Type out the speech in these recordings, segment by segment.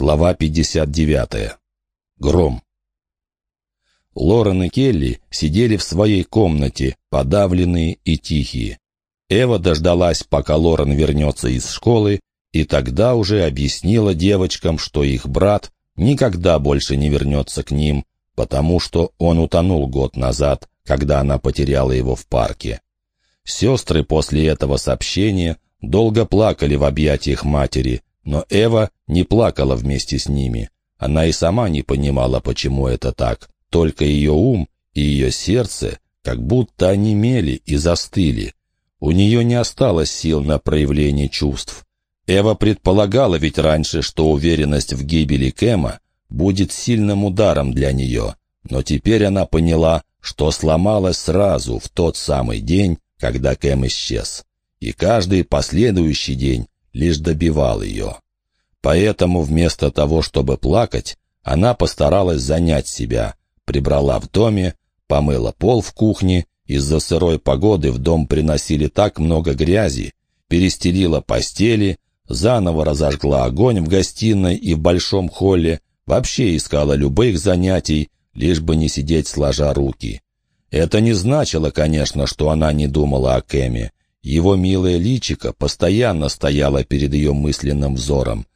Глава 59. Гром. Лорен и Келли сидели в своей комнате, подавленные и тихие. Эва дождалась, пока Лорен вернется из школы, и тогда уже объяснила девочкам, что их брат никогда больше не вернется к ним, потому что он утонул год назад, когда она потеряла его в парке. Сестры после этого сообщения долго плакали в объятиях матери, но Эва не плакала вместе с ними. Она и сама не понимала, почему это так. Только ее ум и ее сердце как будто онемели и застыли. У нее не осталось сил на проявление чувств. Эва предполагала ведь раньше, что уверенность в гибели Кэма будет сильным ударом для нее, но теперь она поняла, что сломалась сразу в тот самый день, когда Кэм исчез. И каждый последующий день лишь добивал ее. Поэтому вместо того, чтобы плакать, она постаралась занять себя, прибрала в доме, помыла пол в кухне, из-за сырой погоды в дом приносили так много грязи, перестелила постели, заново разожгла огонь в гостиной и в большом холле, вообще искала любых занятий, лишь бы не сидеть сложа руки. Это не значило, конечно, что она не думала о Кэме. Его милое личико постоянно стояло перед ее мысленным взором.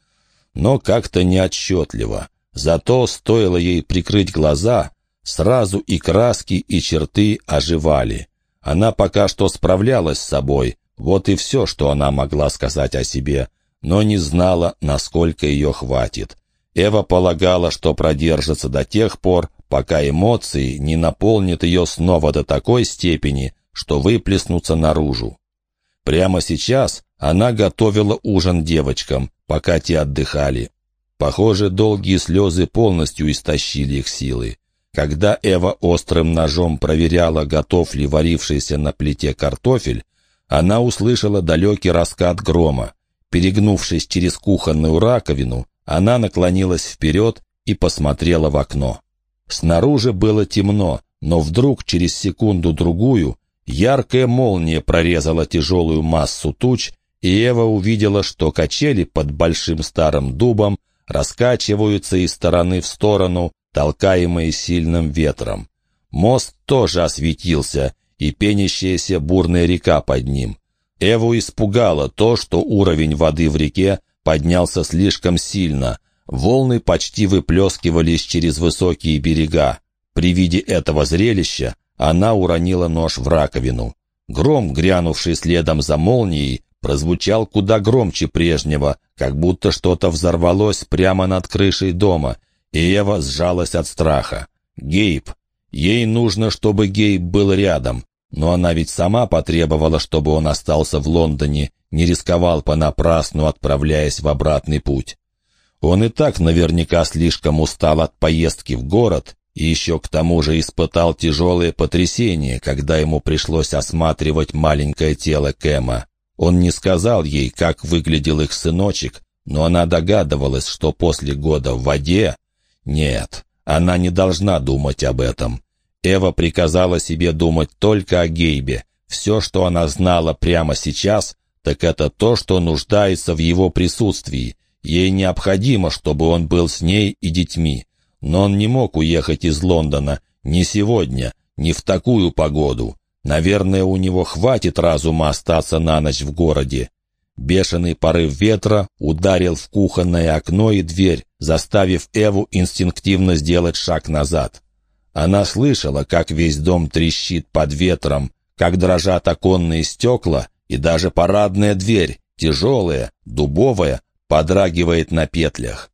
Но как-то неотчетливо. Зато стоило ей прикрыть глаза, сразу и краски, и черты оживали. Она пока что справлялась с собой, вот и все, что она могла сказать о себе, но не знала, насколько ее хватит. Эва полагала, что продержится до тех пор, пока эмоции не наполнят ее снова до такой степени, что выплеснутся наружу. Прямо сейчас она готовила ужин девочкам, пока те отдыхали. Похоже, долгие слезы полностью истощили их силы. Когда Эва острым ножом проверяла, готов ли варившийся на плите картофель, она услышала далекий раскат грома. Перегнувшись через кухонную раковину, она наклонилась вперед и посмотрела в окно. Снаружи было темно, но вдруг через секунду-другую Яркая молния прорезала тяжелую массу туч, и Эва увидела, что качели под большим старым дубом раскачиваются из стороны в сторону, толкаемые сильным ветром. Мост тоже осветился, и пенящаяся бурная река под ним. Эву испугало то, что уровень воды в реке поднялся слишком сильно. Волны почти выплескивались через высокие берега. При виде этого зрелища она уронила нож в раковину. Гром, грянувший следом за молнией, прозвучал куда громче прежнего, как будто что-то взорвалось прямо над крышей дома, и Ева сжалась от страха. Гейб. Ей нужно, чтобы Гейб был рядом, но она ведь сама потребовала, чтобы он остался в Лондоне, не рисковал понапрасну, отправляясь в обратный путь. Он и так наверняка слишком устал от поездки в город и еще к тому же испытал тяжелое потрясение, когда ему пришлось осматривать маленькое тело Кэма. Он не сказал ей, как выглядел их сыночек, но она догадывалась, что после года в воде... Нет, она не должна думать об этом. Эва приказала себе думать только о Гейбе. Все, что она знала прямо сейчас, так это то, что нуждается в его присутствии. Ей необходимо, чтобы он был с ней и детьми. Но он не мог уехать из Лондона, не сегодня, не в такую погоду. Наверное, у него хватит разума остаться на ночь в городе. Бешеный порыв ветра ударил в кухонное окно и дверь, заставив Эву инстинктивно сделать шаг назад. Она слышала, как весь дом трещит под ветром, как дрожат оконные стекла, и даже парадная дверь, тяжелая, дубовая, подрагивает на петлях.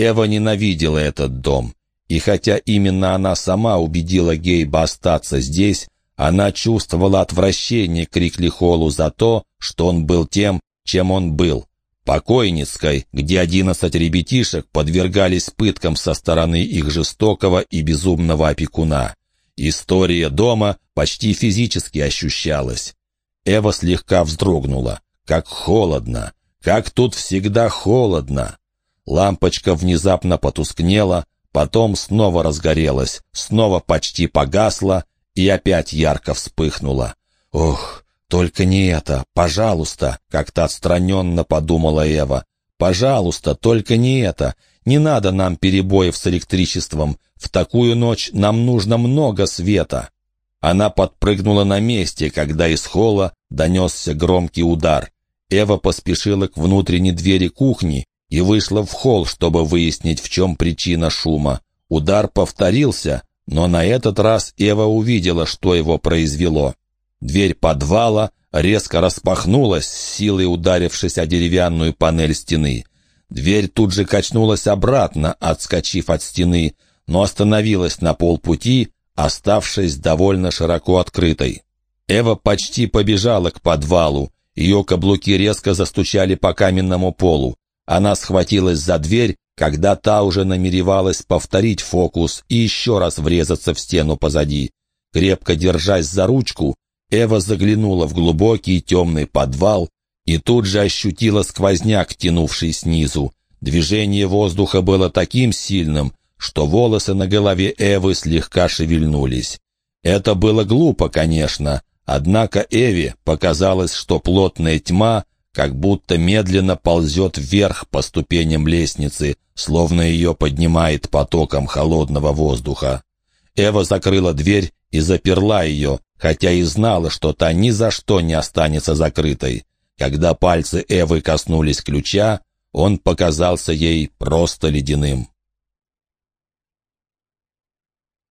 Эва ненавидела этот дом, и хотя именно она сама убедила Гейба остаться здесь, она чувствовала отвращение к Риклихолу за то, что он был тем, чем он был. Покойницкой, где одиннадцать ребятишек подвергались пыткам со стороны их жестокого и безумного опекуна. История дома почти физически ощущалась. Эва слегка вздрогнула. Как холодно! Как тут всегда холодно! Лампочка внезапно потускнела, потом снова разгорелась, снова почти погасла и опять ярко вспыхнула. «Ох, только не это, пожалуйста!» — как-то отстраненно подумала Эва. «Пожалуйста, только не это! Не надо нам перебоев с электричеством. В такую ночь нам нужно много света». Она подпрыгнула на месте, когда из холла донесся громкий удар. Эва поспешила к внутренней двери кухни и вышла в холл, чтобы выяснить, в чем причина шума. Удар повторился, но на этот раз Эва увидела, что его произвело. Дверь подвала резко распахнулась, силой ударившись о деревянную панель стены. Дверь тут же качнулась обратно, отскочив от стены, но остановилась на полпути, оставшись довольно широко открытой. Эва почти побежала к подвалу. Ее каблуки резко застучали по каменному полу. Она схватилась за дверь, когда та уже намеревалась повторить фокус и еще раз врезаться в стену позади. Крепко держась за ручку, Эва заглянула в глубокий темный подвал и тут же ощутила сквозняк, тянувший снизу. Движение воздуха было таким сильным, что волосы на голове Эвы слегка шевельнулись. Это было глупо, конечно, однако Эве показалось, что плотная тьма как будто медленно ползет вверх по ступеням лестницы, словно ее поднимает потоком холодного воздуха. Эва закрыла дверь и заперла ее, хотя и знала, что та ни за что не останется закрытой. Когда пальцы Эвы коснулись ключа, он показался ей просто ледяным.